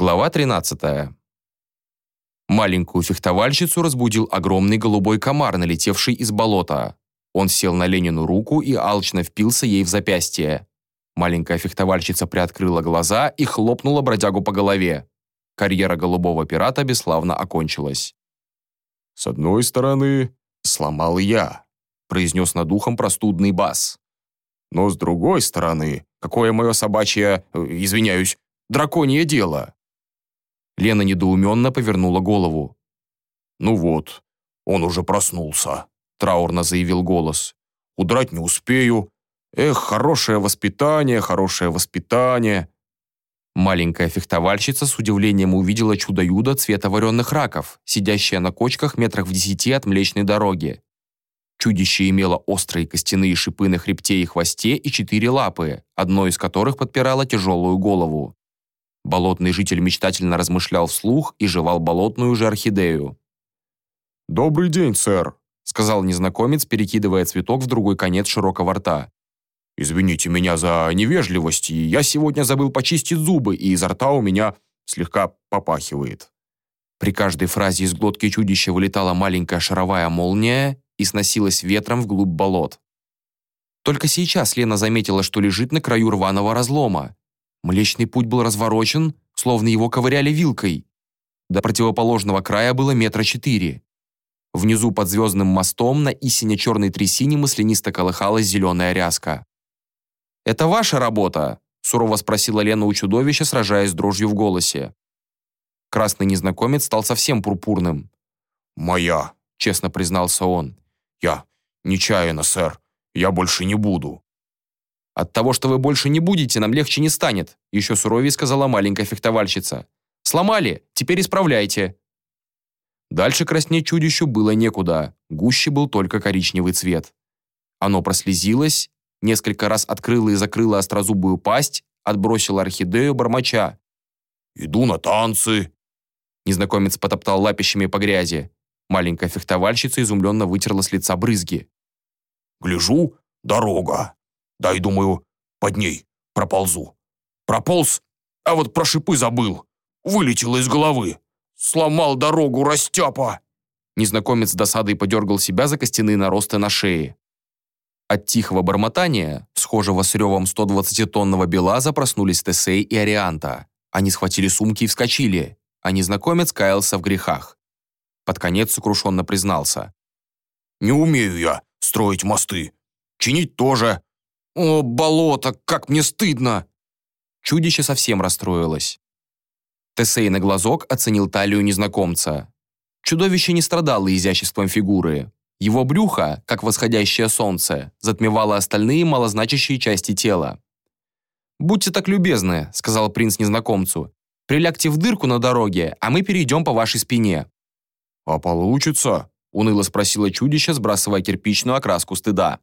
Глава 13. Маленькую фехтовальщицу разбудил огромный голубой комар, налетевший из болота. Он сел на Ленину руку и алчно впился ей в запястье. Маленькая фехтовальщица приоткрыла глаза и хлопнула бродягу по голове. Карьера голубого пирата бесславно окончилась. «С одной стороны, сломал я», — произнес над ухом простудный бас. «Но с другой стороны, какое мое собачье, э, извиняюсь, драконье дело?» Лена недоуменно повернула голову. «Ну вот, он уже проснулся», — траурно заявил голос. «Удрать не успею. Эх, хорошее воспитание, хорошее воспитание». Маленькая фехтовальщица с удивлением увидела чудо-юдо цвета вареных раков, сидящее на кочках метрах в десяти от Млечной дороги. Чудище имело острые костяные шипы на хребте и хвосте и четыре лапы, одной из которых подпирала тяжелую голову. Болотный житель мечтательно размышлял вслух и жевал болотную же орхидею. «Добрый день, сэр», — сказал незнакомец, перекидывая цветок в другой конец широкого рта. «Извините меня за невежливость, я сегодня забыл почистить зубы, и изо рта у меня слегка попахивает». При каждой фразе из глотки чудища вылетала маленькая шаровая молния и сносилась ветром вглубь болот. Только сейчас Лена заметила, что лежит на краю рваного разлома, Млечный путь был разворочен, словно его ковыряли вилкой. До противоположного края было метра четыре. Внизу под звездным мостом на истине черной трясине маслянисто колыхалась зеленая ряска. «Это ваша работа?» – сурово спросила Лена у чудовища, сражаясь с дрожью в голосе. Красный незнакомец стал совсем пурпурным. «Моя», – честно признался он. «Я нечаянно, сэр. Я больше не буду». От того, что вы больше не будете, нам легче не станет», еще суровее сказала маленькая фехтовальщица. «Сломали, теперь исправляйте». Дальше краснеть чудищу было некуда, гуще был только коричневый цвет. Оно прослезилось, несколько раз открыло и закрыло острозубую пасть, отбросило орхидею бормоча. «Иду на танцы!» Незнакомец потоптал лапищами по грязи. Маленькая фехтовальщица изумленно вытерла с лица брызги. «Гляжу, дорога!» Дай, думаю, под ней проползу. Прополз, а вот про шипы забыл. Вылетело из головы. Сломал дорогу, растяпа!» Незнакомец досадой подергал себя за костяные наросты на шее. От тихого бормотания, схожего с ревом 120-тонного белаза, проснулись Тесей и Арианта. Они схватили сумки и вскочили, а незнакомец каялся в грехах. Под конец сокрушенно признался. «Не умею я строить мосты. Чинить тоже. «О, болото, как мне стыдно!» Чудище совсем расстроилось. Тесей на глазок оценил талию незнакомца. Чудовище не страдало изяществом фигуры. Его брюхо, как восходящее солнце, затмевало остальные малозначащие части тела. «Будьте так любезны», — сказал принц незнакомцу. «Прилягте в дырку на дороге, а мы перейдем по вашей спине». «А получится?» — уныло спросило чудище, сбрасывая кирпичную окраску стыда.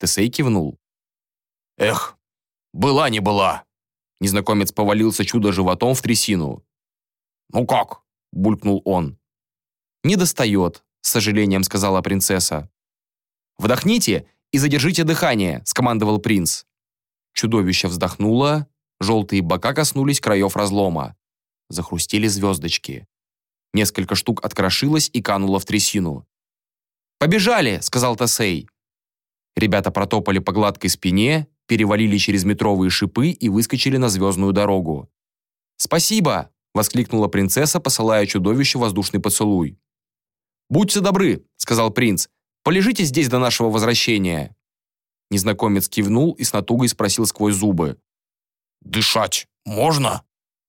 Тесей кивнул. Эх, была не была. Незнакомец повалился чудо животом в трясину. «Ну как?» – булькнул он. «Не достает», – с сожалением сказала принцесса. «Вдохните и задержите дыхание», – скомандовал принц. Чудовище вздохнуло, желтые бока коснулись краев разлома. Захрустели звездочки. Несколько штук открошилось и кануло в трясину. «Побежали!» – сказал Тасей. Ребята протопали по гладкой спине, перевалили через метровые шипы и выскочили на звездную дорогу. «Спасибо!» – воскликнула принцесса, посылая чудовищу воздушный поцелуй. «Будьте добры», – сказал принц. «Полежите здесь до нашего возвращения». Незнакомец кивнул и с натугой спросил сквозь зубы. «Дышать можно?»